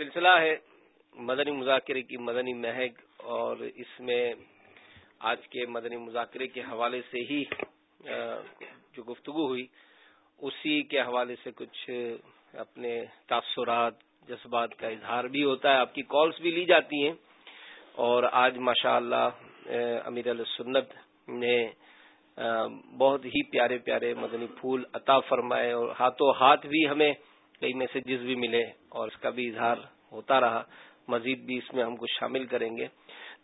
سلسلہ ہے مدنی مذاکرے کی مدنی مہک اور اس میں آج کے مدنی مذاکرے کے حوالے سے ہی جو گفتگو ہوئی، اسی کے حوالے سے کچھ اپنے تاثرات، جذبات کا اظہار بھی ہوتا ہے۔ آپ کی کالز بھی لی جاتی ہیں۔ اور آج ماشاء اللہ امیر علیہ سنت نے بہت ہی پیارے پیارے مدنی پھول عطا فرمائے اور ہاتھوں ہاتھ بھی ہمیں کئی میسجز بھی ملے اور اس کا بھی اظہار ہوتا رہا۔ مزید بھی اس میں ہم کچھ شامل کریں گے۔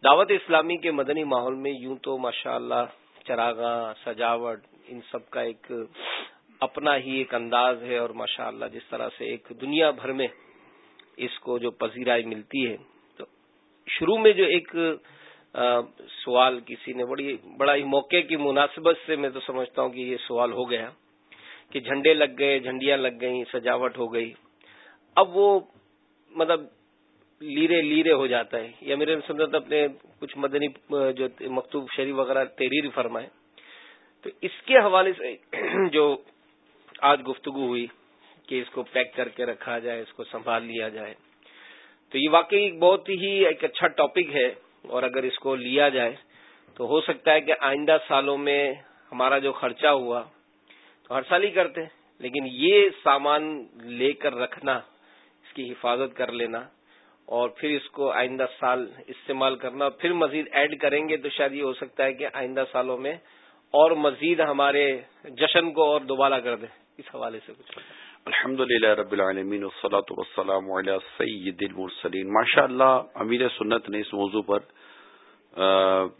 دعوت اسلامی کے مدنی ماحول میں یوں تو ماشاء اللہ چراغاں، سجاوٹ، ان سب کا ایک اپنا ہی ایک انداز ہے اور ماشاء اللہ جس طرح سے ایک دنیا بھر میں اس کو جو پذیرائی ملتی ہے۔ تو شروع میں جو ایک سوال کسی نے، بڑی، بڑا ہی موقع کی مناسبت سے میں تو سمجھتا ہوں کہ یہ سوال ہو گیا۔ کہ جھنڈے لگ گئے، جھنڈیاں لگ گئیں، سجاوٹ ہو گئی۔ اب وہ مطلب لیرے لیرے ہو جاتا ہے۔ یا میرے سنت اپنے کچھ مدنی، جو مکتوب شریف وغیرہ تحریر فرمائے۔ تو اس کے حوالے سے جو آج گفتگو ہوئی کہ اس کو پیک کر کے رکھا جائے، اس کو سنبھال لیا جائے۔ تو یہ واقعی بہت ہی ایک اچھا ٹاپک ہے۔ اور اگر اس کو لیا جائے تو ہو سکتا ہے کہ آئندہ سالوں میں ہمارا جو خرچہ ہوا ہر سال ہی کرتے لیکن یہ سامان لے کر رکھنا، اس کی حفاظت کر لینا اور پھر اس کو آئندہ سال استعمال کرنا، اور پھر مزید ایڈ کریں گے تو شاید یہ ہو سکتا ہے کہ آئندہ سالوں میں اور مزید ہمارے جشن کو اور دوبارہ کر دیں۔ اس حوالے سے کچھ۔ الحمد للہ رب العالمین، والصلاة والسلام علی سید المرسلین۔ ماشاء اللہ امیر سنت نے اس موضوع پر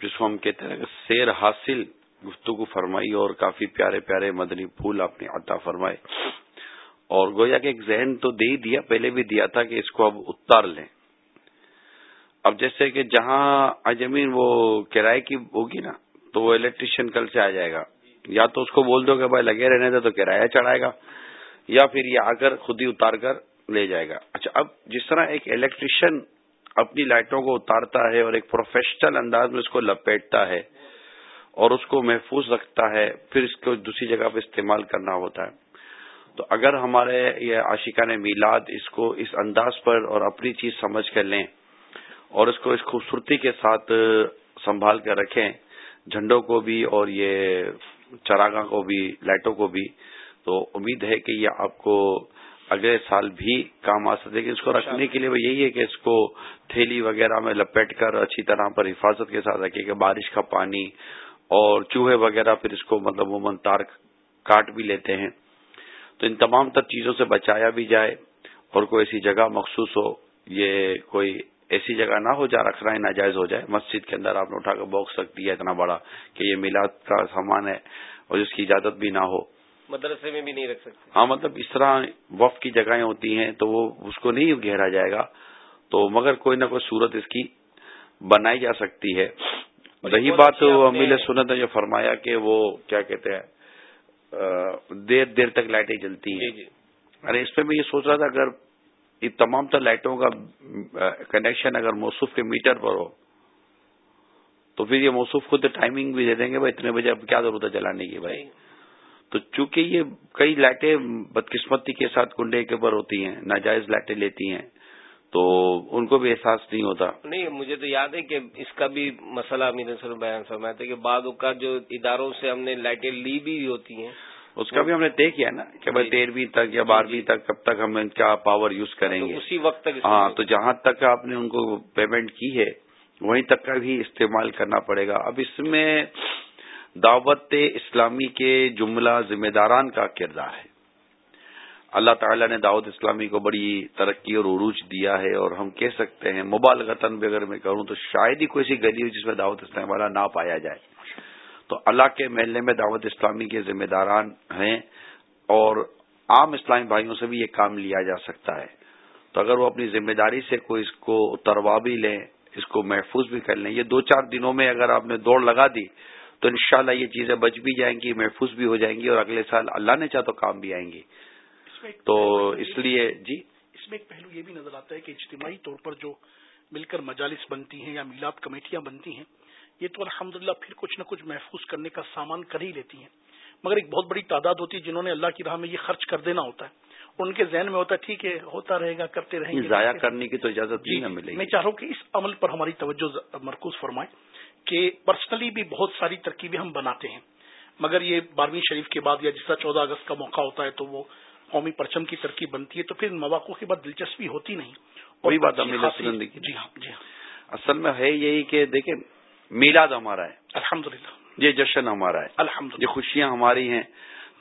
جس کو ہم کہتے ہیں سیر حاصل گفتگو فرمائی اور کافی پیارے پیارے مدنی پھول آپ نے عطا فرمائے۔ اور گویا کہ ایک ذہن تو دے ہی دیا، پہلے بھی دیا تھا کہ اس کو اب اتار لیں۔ اب جیسے کہ جہاں اجمین وہ کرائے کی ہوگی نا، تو وہ الیکٹریشین کل سے آ جائے گا۔ یا تو اس کو بول دو کہ بھائی لگے رہنے دے تو کرایہ چڑھائے گا، یا پھر یہ آ کر خود ہی اتار کر لے جائے گا۔ اچھا اب جس طرح ایک الیکٹریشین اپنی لائٹوں کو اتارتا ہے اور ایک پروفیشنل انداز میں اس کو لپیٹتا ہے اور اس کو محفوظ رکھتا ہے پھر اس کو دوسری جگہ پہ استعمال کرنا ہوتا ہے۔ تو اگر ہمارے یہ عاشقان میلاد اس کو اس انداز پر اور اپنی چیز سمجھ کر لیں اور اس کو اس خوبصورتی کے ساتھ سنبھال کر رکھیں جھنڈوں کو بھی اور یہ چراغا کو بھی لائٹوں کو بھی تو امید ہے کہ یہ آپ کو اگلے سال بھی کام آ سکے۔ گی اس کو رکھنے کے لیے وہ یہی ہے کہ اس کو تھیلی وغیرہ میں لپیٹ کر اچھی طرح پر حفاظت کے ساتھ رکھے کہ بارش کا پانی اور چوہے وغیرہ پھر اس کو مطلب عموماً تار کاٹ بھی لیتے ہیں۔ تو ان تمام تر چیزوں سے بچایا بھی جائے اور کوئی ایسی جگہ مخصوص ہو یہ کوئی ایسی جگہ نہ ہو جا رکھنا ہے ناجائز ہو جائے۔ مسجد کے اندر آپ نے اٹھا کر باکس رکھ دیا اتنا بڑا کہ یہ میلاد کا سامان ہے اور جس کی اجازت بھی نہ ہو۔ مدرسے میں بھی نہیں رکھ سکتے۔ ہاں مطلب اس طرح وف کی جگہیں ہوتی ہیں تو وہ اس کو نہیں گھیرا جائے گا۔ تو مگر کوئی نہ کوئی صورت اس کی بنائی جا سکتی ہے۔ رہی بات امیل سنت نے جو فرمایا کہ وہ کیا کہتے ہیں دیر دیر تک لائٹیں جلتی ہیں۔ جی، جی۔ ارے اس پہ میں یہ سوچ رہا تھا اگر یہ تمام تر لائٹوں کا کنیکشن اگر موصوف کے میٹر پر ہو تو پھر یہ موصوف خود ٹائمنگ بھی دے دیں گے بھائی اتنے بجے اب کیا ضرورت ہے چلانے کی بھائی؟ تو چونکہ یہ کئی لائٹیں بدقسمتی کے ساتھ کنڈے کے اوپر ہوتی ہیں ناجائز لائٹیں لیتی ہیں تو ان کو بھی احساس نہیں ہوتا۔ نہیں مجھے تو یاد ہے کہ اس کا بھی مسئلہ امیر بیان فرمایا تھا کہ بعد کا جو اداروں سے ہم نے لائٹیں لی بھی ہوتی ہیں۔ اس کا بھی ہم نے طے کیا نا کہ بھائی جی۔ تیرہویں تک یا بارہویں تک کب تک ہم ان کا پاور یوز کریں گے۔ اسی وقت تک ہاں تو جہاں تک آپ نے ان کو پیمنٹ کی ہے وہیں تک کا بھی استعمال کرنا پڑے گا۔ اب اس میں دعوت اسلامی کے جملہ ذمہ داران کا کردار ہے۔ اللہ تعالیٰ نے دعوت اسلامی کو بڑی ترقی اور عروج دیا ہے اور ہم کہہ سکتے ہیں مبالغتاً بھی اگر میں کروں تو شاید ہی کوئی ایسی گلی ہو جس میں دعوت اسلامی والا نہ پایا جائے۔ تو اللہ کے محلے میں دعوت اسلامی کے ذمہ داران ہیں اور عام اسلامی بھائیوں سے بھی یہ کام لیا جا سکتا ہے۔ تو اگر وہ اپنی ذمہ داری سے کوئی اس کو اتروا بھی لیں، اس کو محفوظ بھی کر لیں، یہ دو چار دنوں میں اگر آپ نے دوڑ لگا دی تو انشاءاللہ یہ چیزیں بچ بھی جائیں گی، محفوظ بھی ہو جائیں گی اور اگلے سال اللہ نے چاہ تو کام بھی آئیں گی۔ تو اس لیے جی؟ اس میں ایک پہلو یہ بھی نظر آتا ہے کہ اجتماعی طور پر جو مل کر مجالس بنتی ہیں یا میلاد کمیٹیاں بنتی ہیں یہ تو الحمدللہ پھر کچھ نہ کچھ محفوظ کرنے کا سامان کر ہی لیتی ہیں۔ مگر ایک بہت بڑی تعداد ہوتی ہے جنہوں نے اللہ کی راہ میں یہ خرچ کر دینا ہوتا ہے۔ ان کے ذہن میں ہوتا ٹھیک ہے ہوتا رہے گا کرتے رہیں گے۔ ضائع کرنے کی تو اجازت جی نہیں ملے میں چاہ رہا ہوں کہ اس عمل پر ہماری توجہ مرکوز فرمائیں کہ پرسنلی بھی بہت ساری ترکیبیں ہم بناتے ہیں۔ مگر یہ بارہویں شریف کے بعد یا جس طرح چودہ اگست کا موقع ہوتا ہے تو وہ قومی پرچم کی ترکیب بنتی ہے تو پھر مواقع کے بعد دلچسپی ہوتی نہیں۔ وہی بات جی ہاں جی ہاں۔ اصل میں ہے یہی کہ دیکھیں میلاد ہمارا ہے۔ الحمد یہ جشن ہمارا ہے۔ الحمد یہ خوشیاں ہماری ہیں۔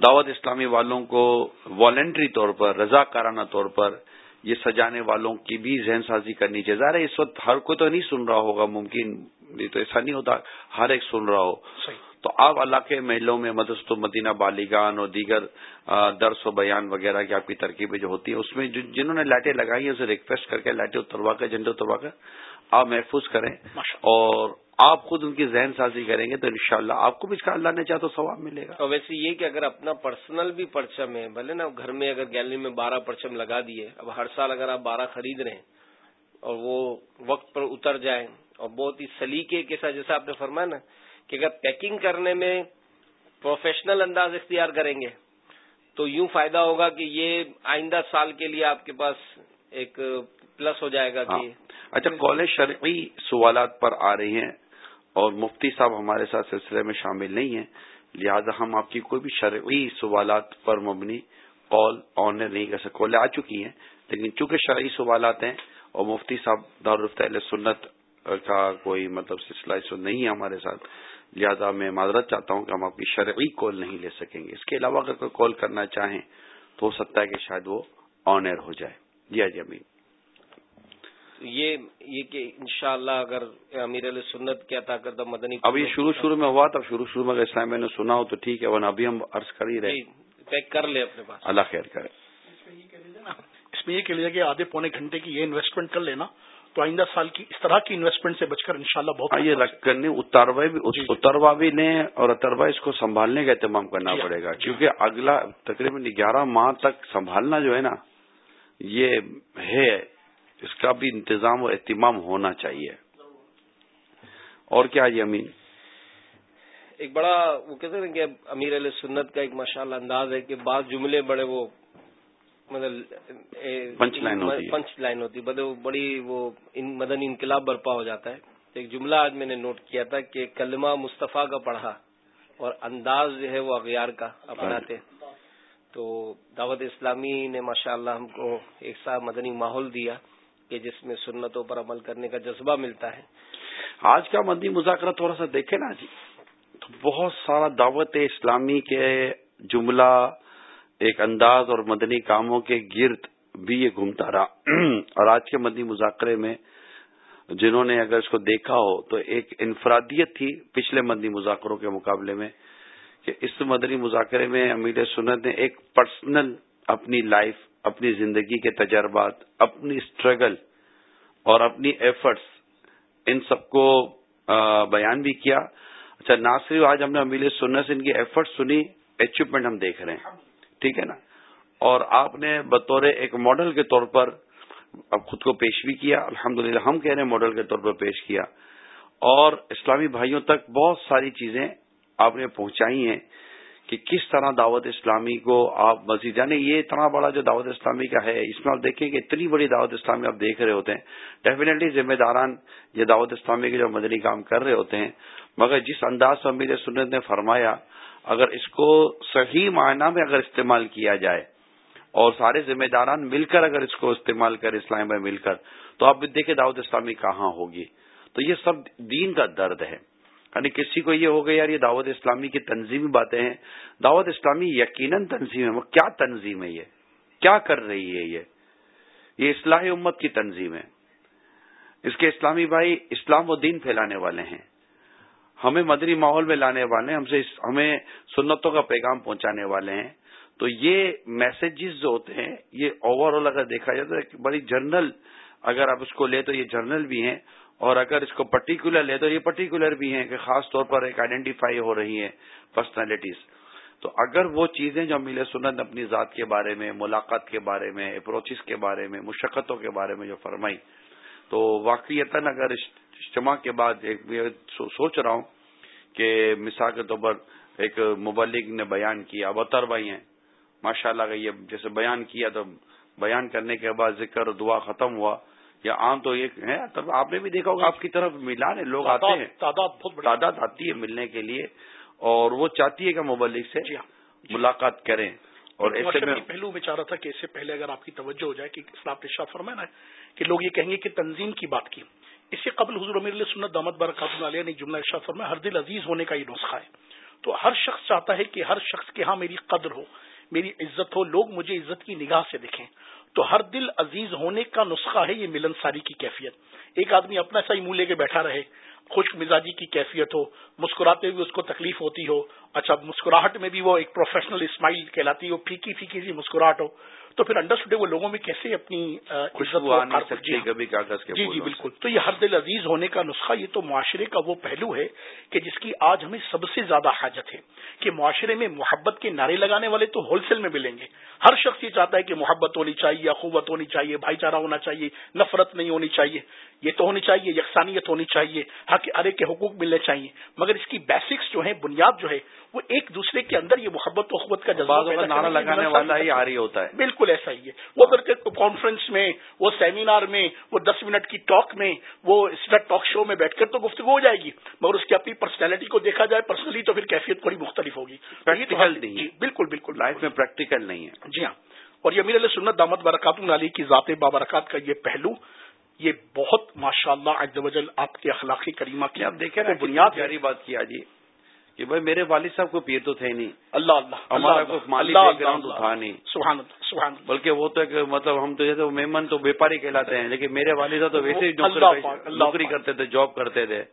دعوت اسلامی والوں کو والنٹری طور پر رضا کارانہ طور پر یہ سجانے والوں کی بھی ذہن سازی کرنی چاہیے۔ ظاہر اس وقت ہر کوئی تو نہیں سن رہا ہوگا ممکن تو ایسا نہیں ہوتا ہر ایک سن رہا ہو۔ تو آپ اللہ کے محلوں میں مدست مدینہ بالیگان اور دیگر درس و بیان وغیرہ کی آپ کی ترکیبیں جو ہوتی ہیں اس میں جنہوں نے لائٹیں لگائی ہیں اسے ریکویسٹ کر کے لائٹیں اتروا کر جھنڈے اتروا کر آپ محفوظ کریں۔ اور آپ خود ان کی ذہن سازی کریں گے تو انشاءاللہ شاء آپ کو بھی اس کا اللہ نے چاہا تو ثواب ملے گا۔ اور ویسے یہ کہ اگر اپنا پرسنل بھی پرچم ہے بھلے نا گھر میں اگر گیلری میں بارہ پرچم لگا دیے اب ہر سال اگر آپ بارہ خرید رہے ہیں اور وہ وقت پر اتر جائیں اور بہت ہی سلیقے کے ساتھ جیسا آپ نے فرمایا نا کہ اگر پیکنگ کرنے میں پروفیشنل انداز اختیار کریں گے تو یوں فائدہ ہوگا کہ یہ آئندہ سال کے لیے آپ کے پاس ایک پلس ہو جائے گا کہ ہاں۔ اچھا کالج شرعی سوالات پر آ رہی ہیں اور مفتی صاحب ہمارے ساتھ سلسلے میں شامل نہیں ہیں لہذا ہم آپ کی کوئی بھی شرعی سوالات پر مبنی کال آنر نہیں کر سکتے کالیں آ چکی ہیں لیکن چونکہ شرعی سوالات ہیں اور مفتی صاحب دارالفت سنت کا کوئی مطلب سلسلہ اس وقت نہیں ہے ہمارے ساتھ۔ لہذا میں معذرت چاہتا ہوں کہ ہم آپ کی شرعی کال نہیں لے سکیں گے۔ اس کے علاوہ اگر کوئی کال کرنا چاہیں تو ہو سکتا ہے کہ شاید وہ آن ایئر ہو جائے۔ جی ہاں جی امین۔ یہ یہ کہ انشاءاللہ اگر امیر علیہ سنت کیا عطا کردہ مدنی اب یہ شروع شروع میں ہوا تھا۔ شروع شروع میں اگر اسلام میں نے سنا ہو تو ٹھیک ہے ورنہ ابھی ہم عرض کر ہی رہے پیک جی، کر لے اپنے پاس۔ اللہ خیر کرے۔ اس میں یہ کہہ لیجیے کہ آدھے پونے گھنٹے کی یہ انویسٹمنٹ کر لینا۔ تو آئندہ سال کی اس طرح کی انویسٹمنٹ سے بچ کر انشاءاللہ بہت ہاں، یہ رکھ کرنے اتروا بھی جی، جی۔ اتروا بھی لیں اور اتروا اس کو سنبھالنے کا اہتمام کرنا پڑے گا۔ کیونکہ اگلا تقریباً گیارہ ماہ تک سنبھالنا جو ہے نا یہ ہے۔ اس کا بھی انتظام و اہتمام ہونا چاہیے۔ اور کیا یہ امین؟ ایک بڑا وہ کہتے ہیں کہ امیر علیہ سنت کا ایک ماشاءاللہ انداز ہے کہ بعض جملے بڑے وہ مطلب پنچ لائن ہوتی پنچ لائن ہوتی بڑی وہ مدنی انقلاب برپا ہو جاتا ہے۔ ایک جملہ آج میں نے نوٹ کیا تھا کہ کلمہ مصطفیٰ کا پڑھا اور انداز جو ہے وہ اغیار کا اپناتے تو دعوت اسلامی نے ماشاءاللہ ہم کو ایک ساتھ مدنی ماحول دیا کہ جس میں سنتوں پر عمل کرنے کا جذبہ ملتا ہے۔ آج کا مدنی مذاکرہ تھوڑا سا دیکھے نا جی۔ تو بہت سارا دعوت اسلامی کے جملہ ایک انداز اور مدنی کاموں کے گرد بھی یہ گھومتا رہا۔ اور آج کے مدنی مذاکرے میں جنہوں نے اگر اس کو دیکھا ہو تو ایک انفرادیت تھی پچھلے مدنی مذاکروں کے مقابلے میں کہ اس مدنی مذاکرے میں امیر سنت نے ایک پرسنل اپنی لائف، اپنی زندگی کے تجربات، اپنی اسٹرگل اور اپنی ایفرٹس ان سب کو بیان بھی کیا۔ اچھا نہ صرف آج ہم نے امیر سنت سے ان کی ایفرٹس سنی اچیومنٹ ہم دیکھ رہے ہیں۔ ٹھیک ہے نا؟ اور آپ نے بطور ایک ماڈل کے طور پر اب خود کو پیش بھی کیا الحمد ہم کہہ رہے ہیں ماڈل کے طور پر پیش کیا۔ اور اسلامی بھائیوں تک بہت ساری چیزیں آپ نے پہنچائی ہیں کہ کس طرح دعوت اسلامی کو آپ مزید یعنی یہ اتنا بڑا جو دعوت اسلامی کا ہے، اس میں آپ دیکھیں کہ اتنی بڑی دعوت اسلامی آپ دیکھ رہے ہوتے ہیں۔ ڈیفینیٹلی ذمہ داران یہ دعوت اسلامی کے جو مدنی کام کر رہے ہوتے ہیں۔ مگر جس انداز سے امیر سنت نے فرمایا اگر اس کو صحیح معنی میں اگر استعمال کیا جائے اور سارے ذمہ داران مل کر اگر اس کو استعمال کر اسلام میں مل کر، تو آپ دیکھیں دعوت اسلامی کہاں ہوگی۔ تو یہ سب دین کا درد ہے۔ یعنی کسی کو یہ ہو گیا، یار یہ دعوت اسلامی کی تنظیمی باتیں ہیں۔ دعوت اسلامی یقیناً تنظیم ہے۔ وہ کیا تنظیم ہے یہ؟ کیا کر رہی ہے یہ؟ یہ اصلاح امت کی تنظیم ہے۔ اس کے اسلامی بھائی اسلام و دین پھیلانے والے ہیں۔ ہمیں مدنی ماحول میں لانے والے ہیں، ہم سے ہمیں سنتوں کا پیغام پہنچانے والے ہیں۔ تو یہ میسجز جو ہوتے ہیں، یہ اوور آل اگر دیکھا جائے تو بڑی جرنل اگر آپ اس کو لے تو یہ جرنل بھی ہیں۔ اور اگر اس کو پرٹیکولر لے تو یہ پرٹیکولر بھی ہیں کہ خاص طور پر ایک آئیڈینٹیفائی ہو رہی ہیں پرسنالٹیز تو اگر وہ چیزیں جو مل سنت اپنی ذات کے بارے میں، ملاقات کے بارے میں اپروچز کے بارے میں، مشقتوں کے بارے میں جو فرمائی، تو واقعیت اگر اجتماع کے بعد ایک سوچ رہا ہوں کہ مثال کے طور پر ایک مبلک نے بیان کیا اب اتر بھائی ہیں۔ ماشاء اللہ کا یہ جیسے بیان کیا تو بیان کرنے کے بعد ذکر دعا ختم ہوا۔ یا عام تو یہ ہے تب آپ نے بھی دیکھا ہوگا آپ کی طرف ملان ہے لوگ آتے ہیں۔ تعداد آتی ہے ملنے کے لیے اور وہ چاہتی ہے کہ مبلک سے جی ہاں۔ ملاقات کریں۔ اور ایسے میں پہلو میں چاہ رہا تھا کہ اس سے پہلے اگر آپ کی توجہ ہو جائے کہ اسلام شاہ فرمانا ہے کہ لوگ یہ کہیں گے کہ تنظیم کی بات کی۔ اس سے قبل حضور امیر سنت دامت برکات علیہ نے جملہ ارشاد فرمایا، ہر دل عزیز ہونے کا یہ نسخہ ہے۔ تو ہر شخص چاہتا ہے کہ ہر شخص کے ہاں میری قدر ہو، میری عزت ہو، لوگ مجھے عزت کی نگاہ سے دیکھیں۔ تو ہر دل عزیز ہونے کا نسخہ ہے یہ ملن ساری کی کیفیت۔ ایک آدمی اپنا سا ہی منہ لے کے بیٹھا رہے خشک مزاجی کی کیفیت ہو مسکراتے ہوئے اس کو تکلیف ہوتی ہو۔ اچھا مسکراہٹ میں بھی وہ ایک پروفیشنل اسمائل کہلاتی ہو پھیکی پھیکی سی مسکراہٹ ہو۔ تو پھر انڈرسٹوڈ وہ لوگوں میں کیسے اپنی جی جی بالکل۔ تو یہ ہر دل عزیز ہونے کا نسخہ یہ تو معاشرے کا وہ پہلو ہے کہ جس کی آج ہمیں سب سے زیادہ حاجت ہے کہ معاشرے میں محبت کے نعرے لگانے والے تو ہول سیل میں ملیں گے۔ ہر شخص یہ چاہتا ہے کہ محبت ہونی چاہیے اخوت ہونی چاہیے بھائی چارہ ہونا چاہیے نفرت نہیں ہونی چاہیے۔ یہ تو ہونی چاہیے یکسانیت ہونی چاہیے حق ارے کے حقوق ملنے چاہیے مگر اس کی بیسکس جو ہیں بنیاد جو ہے وہ ایک دوسرے کے اندر یہ محبت و اخبت کا جذبہ نعرہ لگانے والا ہی آ رہی ہوتا ہے۔ بالکل ایسا ہی ہے۔ وہ اگر کانفرنس میں وہ سیمینار میں وہ دس منٹ کی ٹاک میں وہ اسٹر ٹاک شو میں بیٹھ کر تو گفتگو ہو جائے گی مگر اس کی اپنی پرسنالٹی کو دیکھا جائے پرسنلی تو پھر کیفیت تھوڑی مختلف ہوگی۔ پریکٹیکل نہیں جی بالکل بالکل لائف میں پریکٹیکل نہیں ہے۔ جی ہاں۔ اور یہ امیر علیہ سنت دامت برکات علی کی ذات بابرکات کا یہ پہلو۔ یہ بہت ماشاء اللہ آپ کے اخلاقی کریمہ کی آپ دیکھیں بنیاد پیاری بات کیا جی کہ بھائی میرے والد صاحب کو پیر تو تھے نہیں۔ اللہ اللہ ہمارا کوئی مالی بیک گراؤنڈ تو تھا نہیں۔ سبحان اللہ سبحان بلکہ وہ تو ایک مطلب ہم تو جیسے مہمان تو ویپاری کہلاتے ہیں لیکن میرے والد صاحب تو ویسے ہی نوکری کرتے تھے جاب کرتے تھے۔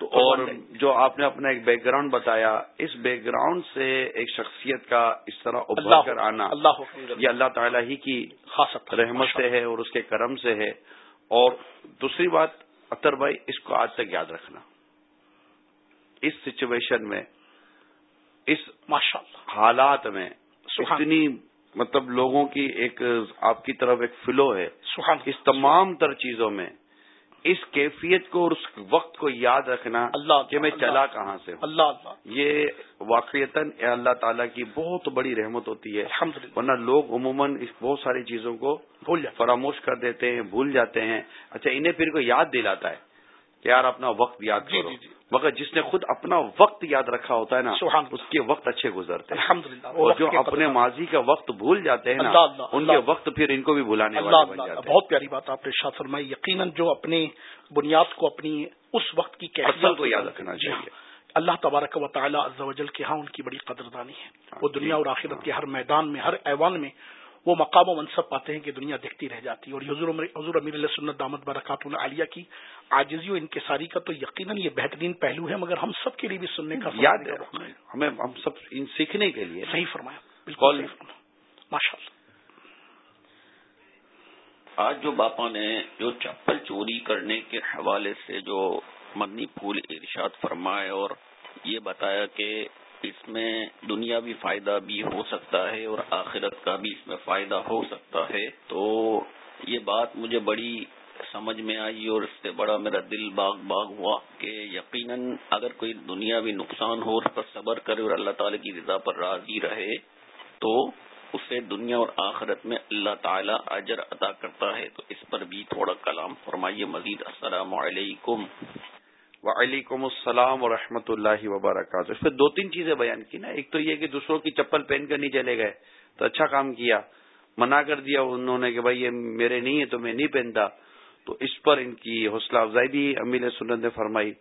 اور جو آپ نے اپنا ایک بیک گراؤنڈ بتایا اس بیک گراؤنڈ سے ایک شخصیت کا اس طرح ابھر کر آنا یہ اللہ تعالیٰ ہی کی رحمت سے ہے اور اس کے کرم سے ہے۔ اور دوسری بات اطر بھائی اس کو آج تک یاد رکھنا۔ اس سچویشن میں اس حالات میں اتنی مطلب لوگوں کی ایک آپ کی طرف ایک فلو ہے۔ اس تمام تر چیزوں میں اس کیفیت کو اور اس وقت کو یاد رکھنا اللہ کہ میں چلا کہاں سے اللہ یہ واقعیت اللہ تعالیٰ کی بہت بڑی رحمت ہوتی ہے۔ ورنہ لوگ عموماً اس بہت ساری چیزوں کو بھول فراموش کر دیتے ہیں بھول جاتے ہیں۔ اچھا انہیں پھر کو یاد دلاتا ہے؟ کہ یار اپنا وقت یاد جی، کرو۔ جی، جی۔ مگر جس نے خود اپنا وقت یاد رکھا ہوتا ہے نا اس کے وقت اچھے گزرتے ہیں۔ اور جو اپنے ماضی کا وقت بھول جاتے ہیں نا ان کے وقت پھر ان کو بھی بھلانے والے بہت پیاری بات آپ نے شاہ فرمائی۔ یقیناً جو اپنے بنیاد کو اپنی اس وقت کی کو یاد رکھنا جی چاہیے۔ اللہ تبارک و تعالیٰ وجل کے ہاں ان کی بڑی قدردانی ہے۔ ہاں، وہ دنیا اور آخرت کے ہر میدان میں ہر ایوان میں وہ مقام و منصب پاتے ہیں کہ دنیا دیکھتی رہ جاتی ہے۔ اور حضور حضور امیر اللہ سنت دامت برکات عالیہ کی آجزی و انکساری کا تو یقیناً یہ بہترین پہلو ہے مگر ہم سب کے لیے بھی سننے کا یاد ہے ہمیں ہم سب ان سیکھنے کے لیے صحیح فرمایا بالکل ماشاء اللہ آج جو باپا نے جو چپل چوری کرنے کے حوالے سے جو مدنی پھول ارشاد فرمائے اور یہ بتایا کہ اس میں دنیا بھی فائدہ بھی ہو سکتا ہے اور آخرت کا بھی اس میں فائدہ ہو سکتا ہے۔ تو یہ بات مجھے بڑی سمجھ میں آئی اور اس سے بڑا میرا دل باغ باغ ہوا کہ یقیناً اگر کوئی دنیا بھی نقصان ہو اس پر صبر کرے اور اللہ تعالی کی رضا پر راضی رہے تو اسے دنیا اور آخرت میں اللہ تعالی اجر عطا کرتا ہے۔ تو اس پر بھی تھوڑا کلام فرمائیے۔ مزید السلام علیکم۔ وعلیکم السلام ورحمۃ اللہ وبرکاتہ۔ اس پہ دو تین چیزیں بیان کی نا۔ ایک تو یہ کہ دوسروں کی چپل پہن کر نہیں چلے گئے، تو اچھا کام کیا۔ منع کر دیا انہوں نے کہ بھائی یہ میرے نہیں ہے تو میں نہیں پہنتا۔ تو اس پر ان کی حوصلہ افزائی بھی امیل سنت نے فرمائی۔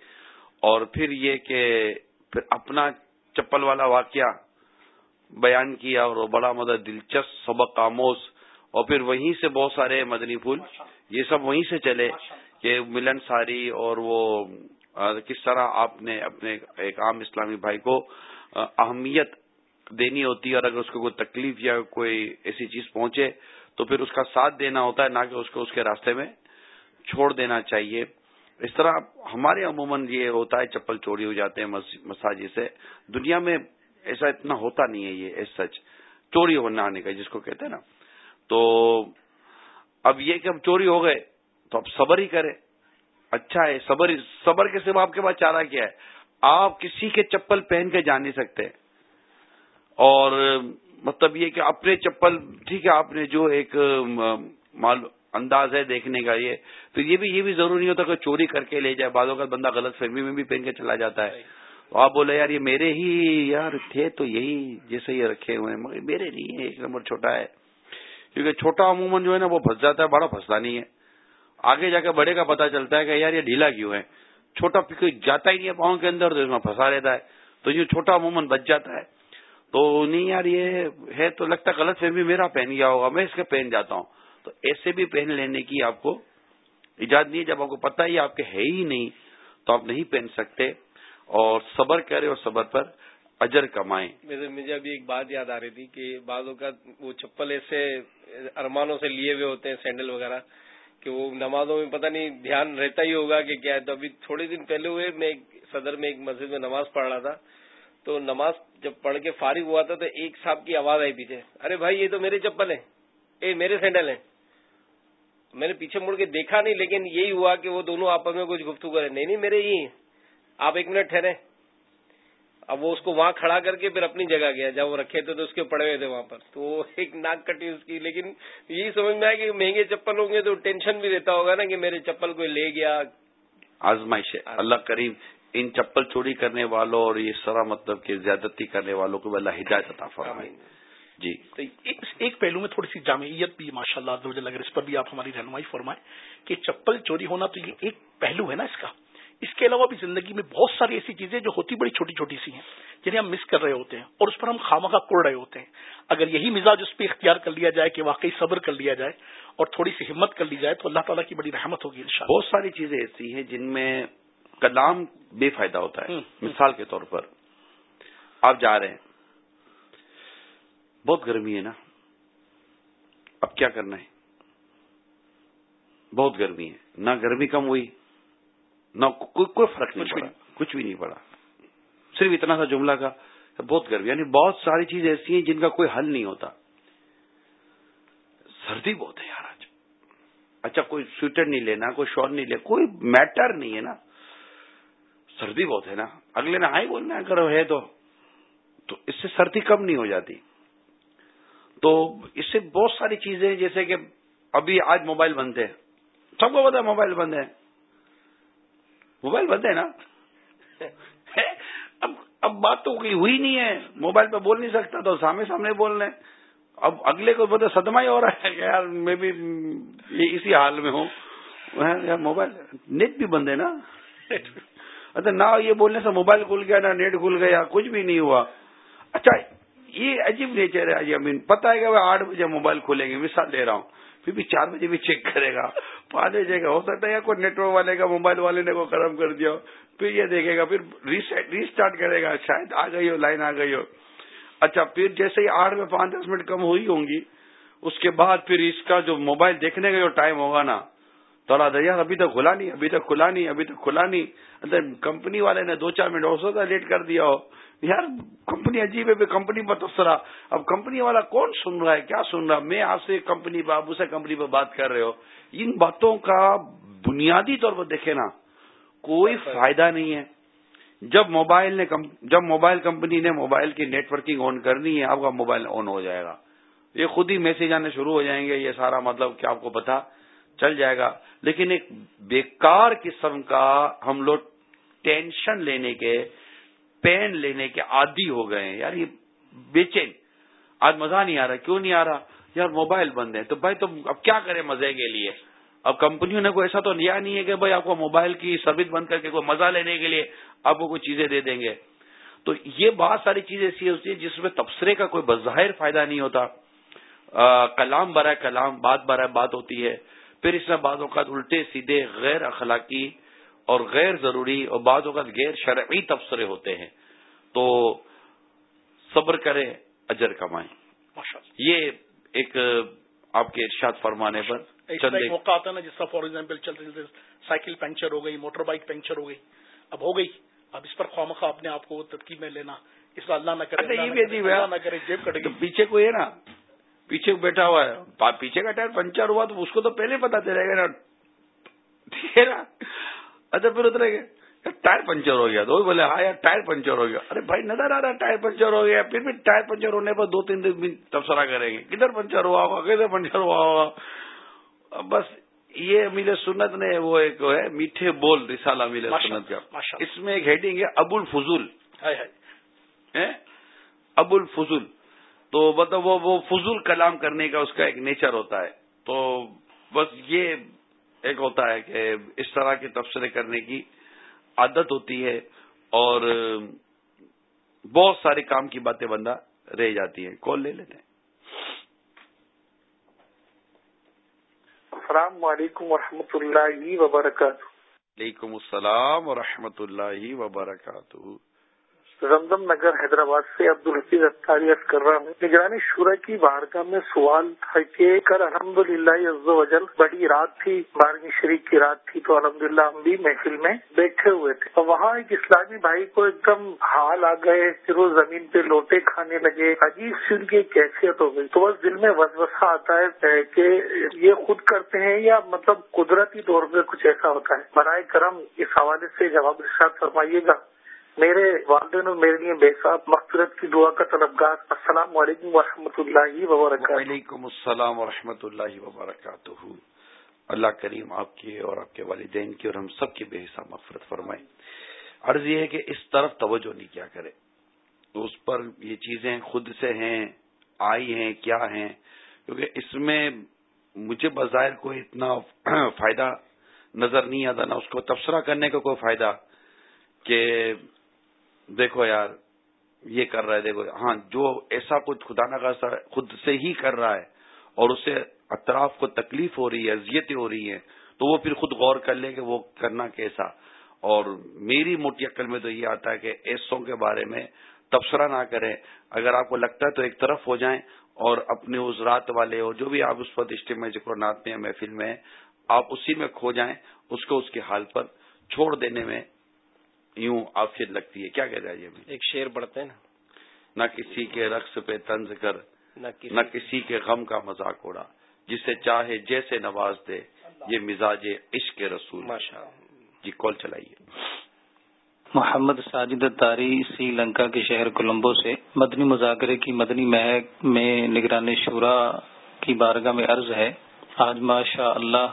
اور پھر یہ کہ پھر اپنا چپل والا واقعہ بیان کیا اور بڑا مدد، دلچسپ، سبق، آموز۔ اور پھر وہیں سے بہت سارے مدنی پھول، یہ سب وہیں سے چلے کہ ملن ساری اور وہ کس طرح آپ نے اپنے ایک عام اسلامی بھائی کو اہمیت دینی ہوتی ہے اور اگر اس کو کوئی تکلیف یا کوئی ایسی چیز پہنچے تو پھر اس کا ساتھ دینا ہوتا ہے، نہ کہ اس کو اس کے راستے میں چھوڑ دینا چاہیے۔ اس طرح ہمارے عموماً یہ ہوتا ہے، چپل چوری ہو جاتے ہیں مساجد سے۔ دنیا میں ایسا اتنا ہوتا نہیں ہے یہ ایس سچ چوری ہونا آنے کا، جس کو کہتے ہیں نا۔ تو اب یہ کہ اب چوری ہو گئے تو اب صبر ہی کرے اچھا ہے، صبر صبر کے صرف آپ کے پاس چارہ کیا ہے؟ آپ کسی کے چپل پہن کے جا نہیں سکتے۔ اور مطلب یہ کہ اپنے چپل، ٹھیک ہے، آپ نے جو ایک انداز ہے دیکھنے کا یہ، تو یہ بھی یہ بھی ضروری ہوتا کہ چوری کر کے لے جائے۔ بعضوں کا بندہ غلط فہمی میں بھی پہن کے چلا جاتا ہے۔ تو آپ بولے، یار، یہ میرے ہی، یار، تھے تو یہی جیسے یہ رکھے ہوئے ہیں، مگر میرے نہیں ہے ایک نمبر چھوٹا ہے۔ کیونکہ چھوٹا عموماً جو ہے نا، وہ پھنس جاتا ہے، بڑا پھنستا نہیں ہے۔ آگے جا کے بڑے کا پتا چلتا ہے کہ یار یہ ڈھیلا کیوں ہے؟ چھوٹا کوئی جاتا ہی نہیں ہے پاؤں کے اندر تو اس میں پھنسا رہتا ہے۔ تو یہ چھوٹا عموماً بچ جاتا ہے۔ تو نہیں یار یہ ہے تو لگتا غلط فہمی میرا پہن گیا ہوگا، میں اس کے پہن جاتا ہوں۔ تو ایسے بھی پہن لینے کی آپ کو ایجاد نہیں ہے۔ جب آپ کو پتا ہی آپ کے ہے ہی نہیں، تو آپ نہیں پہن سکتے۔ اور صبر کرے اور صبر پر اجر کمائیں۔ مجھے ابھی ایک بات یاد آ رہی تھی کہ بعض اوقات وہ چپل ایسے ارمانوں سے لیے ہوئے ہوتے ہیں، سینڈل وغیرہ۔ کہ وہ نمازوں میں پتہ نہیں دھیان رہتا ہی ہوگا کہ کیا ہے۔ تو ابھی تھوڑے دن پہلے ہوئے، میں صدر میں ایک مسجد میں نماز پڑھ رہا تھا۔ تو نماز جب پڑھ کے فارغ ہوا تھا تو ایک صاحب کی آواز آئی پیچھے۔ ارے بھائی، یہ تو میرے چپل ہیں۔ اے، میرے سینڈل ہیں۔ میں نے پیچھے مڑ کے دیکھا نہیں، لیکن یہی ہوا کہ وہ دونوں آپس میں کچھ گفتگو کرے نہیں نہیں، میرے ہی آپ ایک منٹ ٹھہرے اب وہ اس کو وہاں کھڑا کر کے پھر اپنی جگہ گیا جب وہ رکھے تھے تو اس کے پڑے ہوئے تھے وہاں پر۔ تو ایک ناک کٹی اس کی لیکن یہی سمجھ میں آیا کہ مہنگے چپل ہوں گے تو ٹینشن بھی دیتا ہوگا نا کہ میرے چپل کوئی لے گیا۔ آزمائش اللہ کریم ان چپل چوری کرنے والوں اور یہ سرا مطلب کہ زیادتی کرنے والوں کو اللہ ہدایت عطا فرمائے۔ جی۔ تو ایک پہلو میں تھوڑی سی جامعیت بھی ماشاء اللہ اگر اس پر بھی آپ ہماری رہنمائی فرمائیں کہ چپل چوری ہونا تو یہ ایک پہلو ہے نا اس کا۔ اس کے علاوہ بھی زندگی میں بہت ساری ایسی چیزیں جو ہوتی بڑی چھوٹی چھوٹی سی ہیں جنہیں ہم مس کر رہے ہوتے ہیں اور اس پر ہم خامہ کا کوڑ رہے ہوتے ہیں۔ اگر یہی مزاج اس پہ اختیار کر لیا جائے کہ واقعی صبر کر لیا جائے اور تھوڑی سی ہمت کر لی جائے تو اللہ تعالیٰ کی بڑی رحمت ہوگی ان بہت ساری چیزیں ایسی ہیں جن میں کلام بے فائدہ ہوتا ہے۔ مثال کے طور پر آپ جا رہے ہیں۔ بہت گرمی ہے نا۔ اب کیا کرنا ہے؟ بہت گرمی ہے۔ نہ گرمی کم ہوئی۔ نہ کوئی فرق نہیں پڑا۔ کچھ بھی نہیں پڑا۔ صرف اتنا سا جملہ کا بہت گرمی یعنی بہت ساری چیز ایسی ہیں جن کا کوئی حل نہیں ہوتا۔ سردی بہت ہے یار آج۔ اچھا کوئی سویٹر نہیں لینا کوئی شال نہیں لینا کوئی میٹر نہیں ہے نا۔ سردی بہت ہے نا۔ اگلے نہ آئی بولنا اگر ہے تو۔ تو اس سے سردی کم نہیں ہو جاتی۔ تو اس سے بہت ساری چیزیں جیسے کہ ابھی آج موبائل بند ہے۔ سب کو پتا موبائل بند ہے۔ موبائل بند ہے نا؟ اب اب بات تو کوئی ہوئی نہیں ہے۔ موبائل پہ بول نہیں سکتا تو سامنے سامنے بول رہے اب اگلے کو پتا صدمہ ہی ہو رہا ہے کہ یار میں بھی اسی حال میں ہوں۔ یار موبائل نیٹ بھی بند ہے نا؟ اچھا نہ یہ بولنے سے موبائل کھل گیا، نہ نیٹ کھل گیا، کچھ بھی نہیں ہوا۔ اچھا یہ عجیب نیچر ہے امین۔ پتا ہے کہ وہ آٹھ بجے موبائل کھولیں گے، مثال دے رہا ہوں۔ پھر بھی چار بجے بھی چیک کرے گا۔ پانچ جائے گا ہو سکتا ہے یا کوئی نیٹ ورک والے کا موبائل والے نے کو گرم کر دیا پھر یہ دیکھے گا، پھر ریسٹارٹ کرے گا، شاید آ گئی ہو لائن آ گئی ہو۔ اچھا پھر جیسے ہی آٹھ میں پانچ دس منٹ کم ہوئی ہوں گی، اس کے بعد پھر اس کا جو موبائل دیکھنے کا جو ٹائم ہوگا نا تھوڑا دیا ابھی تک کھلا نہیں، ابھی تک کھلا نہیں، ابھی تک کھلا نہیں۔ مطلب کمپنی والے نے دو چار منٹ ہو سکتا لیٹ کر دیا ہو۔ یار، کمپنی عجیب ہے کمپنی پر تبصرہ۔ اب کمپنی والا کون سن رہا ہے؟ کیا سن رہا میں آپ سے کمپنی پہ آپ اسے کمپنی پہ بات کر رہے ہو۔ ان باتوں کا بنیادی طور پر دیکھے نا، کوئی فائدہ نہیں ہے۔ جب موبائل نے جب موبائل کمپنی نے موبائل کی نیٹ ورکنگ آن کرنی ہے، آپ کا موبائل آن ہو جائے گا۔ یہ خود ہی میسج آنے شروع ہو جائیں گے، یہ سارا مطلب کیا آپ کو پتا؟ چل جائے گا۔ لیکن ایک بیکار قسم کا ہم لوگ ٹینشن لینے کے، پین لینے کے عادی ہو گئے ہیں۔ یار، یہ بے چین۔ آج مزہ نہیں آ رہا۔ کیوں نہیں آ رہا؟ یار، موبائل بند ہے۔ تو بھائی، تم اب کیا کریں مزے کے لیے؟ اب کمپنیوں نے کوئی ایسا تو لیا نہیں ہے کہ بھائی آپ کو موبائل کی سروس بند کر کے کوئی مزہ لینے کے لیے آپ کو کوئی چیزیں دے دیں گے۔ تو یہ بہت ساری چیزیں ایسی ہوتی ہے جس میں تبصرے کا کوئی بظاہر فائدہ نہیں ہوتا۔ کلام برائے کلام، بات برائے بات ہوتی ہے۔ پھر اس میں بعض اوقات الٹے سیدھے غیر اخلاقی اور غیر ضروری اور بعض اوقات غیر شرعی تبصرے ہوتے ہیں۔ تو صبر کرے اجر کمائیں۔ یہ ایک آپ کے ارشاد فرمانے پر موقع آتا ہے نا جس طرح فار ایگزامپل چلتے چلتے سائیکل پنکچر ہو گئی موٹر بائک پنکچر ہو گئی اب ہو گئی۔ اب اس پر خواہ اپنے آپ کو ترکیب میں لینا۔ اس پر اللہ نہ کرے نہ کرے جیب کٹے پیچھے کوئی ہے نا؟ پیچھے بیٹھا ہوا ہے۔ پیچھے کا ٹائر پنچر ہوا تو اس کو تو پہلے پتا چلے گا نا۔ ٹھیک ہے نا۔ اچھا پھر اترے گے ٹائر پنچر ہو گیا۔ تو بولے ہاں یار ٹائر پنچر ہو گیا۔ ارے بھائی نظر آ رہا ہے ٹائر پنچر ہو گیا۔ پھر بھی ٹائر پنچر ہونے پر دو تین دن تبصرہ کریں گے۔ کدھر پنچر ہوا ہوگا؟ کدھر پنچر ہوا ہوگا؟ بس یہ امیل سنت نے وہ ایک ہے میٹھے بول رسالہ امیل سنت کا۔ اس میں ایک ہیڈنگ ہے ابو الفضول ابو الفضول تو مطلب وہ فضول کلام کرنے کا اس کا ایک نیچر ہوتا ہے۔ تو بس یہ ایک ہوتا ہے کہ اس طرح کے تبصرے کرنے کی عادت ہوتی ہے اور بہت سارے کام کی باتیں بندہ رہ جاتی ہیں۔ کال لے لیتے ہیں۔ السلام علیکم ورحمۃ اللہ وبرکاتہ۔ وعلیکم السلام ورحمۃ اللہ وبرکاتہ۔ زمزم نگر حیدرآباد سے عبد الحفیظ اختاری کر رہا ہوں۔ نگرانی شورا کی بارگاہ میں سوال تھا کہ کل الحمد للہ وجل بڑی رات تھی بارہویں شریف کی رات تھی تو الحمد للہ ہم بھی محفل میں بیٹھے ہوئے تھے۔ تو وہاں ایک اسلامی بھائی کو ایک دم حال آ گئے، پھر وہ زمین پہ لوٹے کھانے لگے۔ عجیب سی ان کی کیفیت ہو گئی۔ تو بس دل میں وسوسہ آتا ہے کہ یہ خود کرتے ہیں یا مطلب قدرتی طور پہ کچھ ایسا ہوتا ہے؟ برائے کرم اس حوالے سے جواب ارشاد فرمائیے گا۔ میرے والدین اور میرے لیے بے صاحب مغفرت کی دعا کا طلبگار، السلام علیکم و اللہ وبرکاتہ۔ وعلیکم السلام و اللہ وبرکاتہ۔ اللہ کریم آپ کی اور آپ کے والدین کی اور ہم سب کی بے حساب مغفرت فرمائیں عرض یہ ہے کہ اس طرف توجہ نہیں کیا کرے۔ اس پر یہ چیزیں خود سے ہیں، آئی ہیں، کیا ہیں؟ کیونکہ اس میں مجھے بظاہر کوئی اتنا فائدہ نظر نہیں آتا، نہ اس کو تبصرہ کرنے کا کوئی فائدہ کہ دیکھو یار، یہ کر رہا ہے، دیکھو۔ ہاں جو ایسا کچھ خدا نہ خود سے ہی کر رہا ہے اور اسے اطراف کو تکلیف ہو رہی ہے اذیتیں ہو رہی ہیں تو وہ پھر خود غور کر لے کہ وہ کرنا کیسا۔ اور میری موٹی عقل میں تو یہ آتا ہے کہ ایسوں کے بارے میں تبصرہ نہ کریں۔ اگر آپ کو لگتا ہے تو ایک طرف ہو جائیں اور اپنے اس رات والے ہو جو بھی آپ اس وقت اجتماع ذکر نات میں محفل میں آپ اسی میں کھو جائیں، اس کو اس کے حال پر چھوڑ دینے میں یوں آفیت لگتی ہے کیا کہہ جی؟ ایک شیر پڑھتے ہیں نہ کسی کے رقص پہ طنز کر نہ کسی کے غم کا مذاق اڑا۔ جسے چاہے جیسے نواز دے یہ مزاج عشق رسول۔ جی کال چلائیے۔ محمد ساجد تاری سری لنکا کے شہر کولمبو سے۔ مدنی مذاکرے کی مدنی مہک میں نگران شورا کی بارگاہ میں عرض ہے آج ماشاء اللہ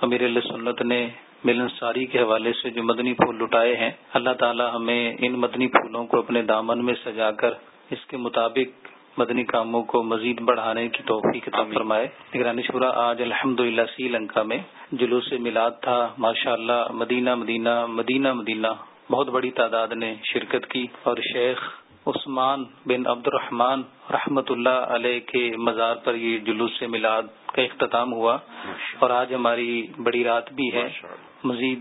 امیر سنت نے ملن ساری کے حوالے سے جو مدنی پھول لٹائے ہیں، اللہ تعالی ہمیں ان مدنی پھولوں کو اپنے دامن میں سجا کر اس کے مطابق مدنی کاموں کو مزید بڑھانے کی توفیق فرمائے۔ نگرانی شورا، آج الحمد للہ سری لنکا میں جلوس میلاد تھا۔ ماشاء اللہ مدینہ مدینہ مدینہ مدینہ۔ بہت بڑی تعداد نے شرکت کی اور شیخ عثمان بن عبد الرحمان رحمت اللہ علیہ کے مزار پر یہ جلوس میلاد کا اختتام ہوا اور آج ہماری بڑی رات بھی ہے۔ مزید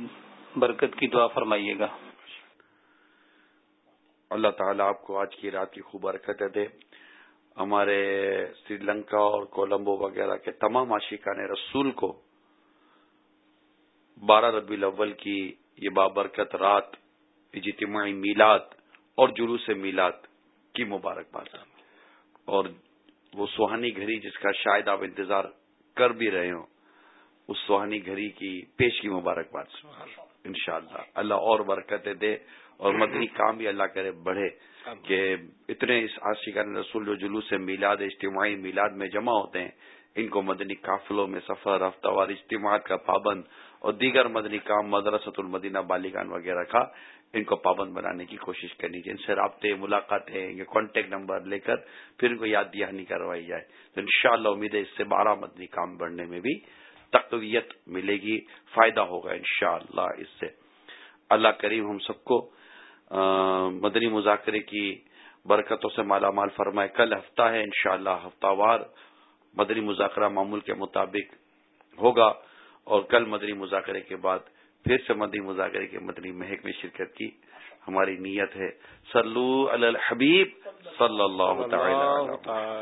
برکت کی دعا فرمائیے گا۔ اللہ تعالیٰ آپ کو آج کی رات کی خوب برکت دے۔ ہمارے سری لنکا اور کولمبو وغیرہ کے تمام عاشقان رسول کو بارہ ربی الاول کی یہ بابرکت رات اجتماعی میلاد اور جلوس میلاد کی مبارکباد اور وہ سوہانی گھڑی جس کا شاید آپ انتظار کر بھی رہے ہوں، اس سوہانی گھڑی کی پیش کی مبارکباد ان شاء اللہ اللہ اور برکتیں دے اور مدنی کام بھی اللہ کرے بڑھے کہ اتنے اس عاشقان رسول جو جلوس میلاد، اجتماعی میلاد میں جمع ہوتے ہیں، ان کو مدنی قافلوں میں سفر، ہفتہ وار اجتماعات کا پابند اور دیگر مدنی کام، مدرسۃ المدینہ بالیگان وغیرہ کا ان کو پابند بنانے کی کوشش کرنی چاہیے۔ ان سے رابطے ملاقاتیں یا کانٹیکٹ نمبر لے کر پھر ان کو یاد دہانی کروائی جائے۔ تو انشاءاللہ امید ہے اس سے بارہ مدنی کام بڑھنے میں بھی تقویت ملے گی، فائدہ ہوگا انشاءاللہ اس سے۔ اللہ کریم ہم سب کو مدنی مذاکرے کی برکتوں سے مالا مال فرمائے۔ کل ہفتہ ہے انشاءاللہ، ہفتہ وار مدنی مذاکرہ معمول کے مطابق ہوگا اور کل مدنی مذاکرے کے بعد پھر سے مدنی مذاکرے کے مدنی مہک میں شرکت کی۔ ہماری نیت ہے سلو الحبیب صلی اللہ تعالی